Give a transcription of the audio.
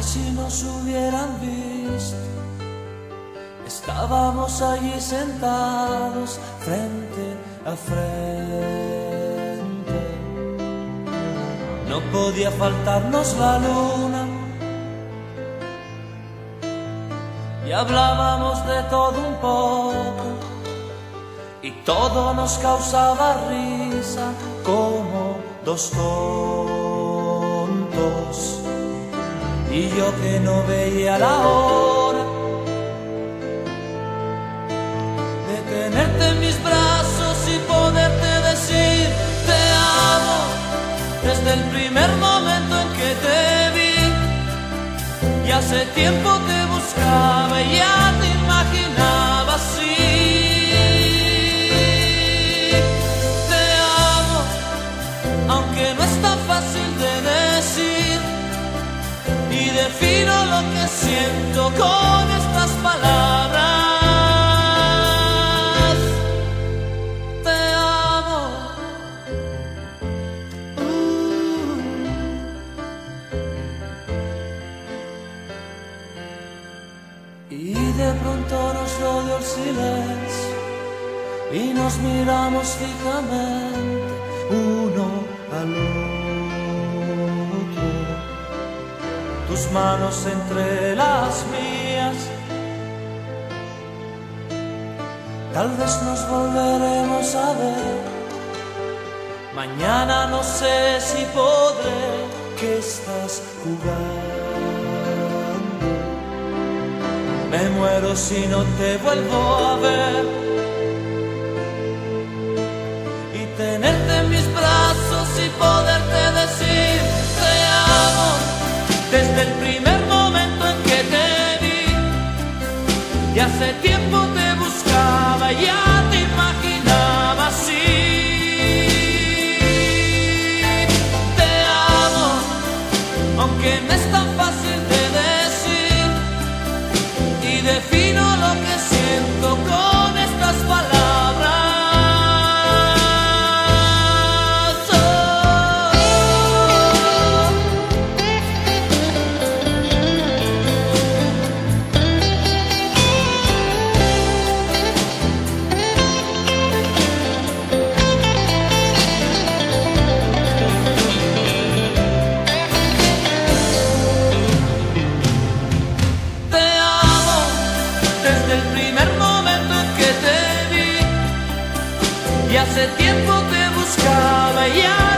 Ay, si nos hubieran visto, estábamos allí sentados frente a frente. No podía faltarnos la luna. Y hablábamos de todo un poco. Y todo nos causaba risa como dos tontos y yo que no veía la hora de tenerte en mis brazos y poderte decir te amo desde el primer momento en que te vi. Y hace tiempo te buscaba y ya te con estas palabras. Te amo. Uh. Y de pronto nos rodeó el silencio y nos miramos fijamente uno al otro tus manos entre las mías. Tal vez nos volveremos a ver. Mañana no sé si podré que estás jugando. Me muero si no te vuelvo a ver. El primer momento en que te vi. Y hace tiempo te buscaba, ya te imaginaba así. Te amo, aunque y hace tiempo te buscaba ya.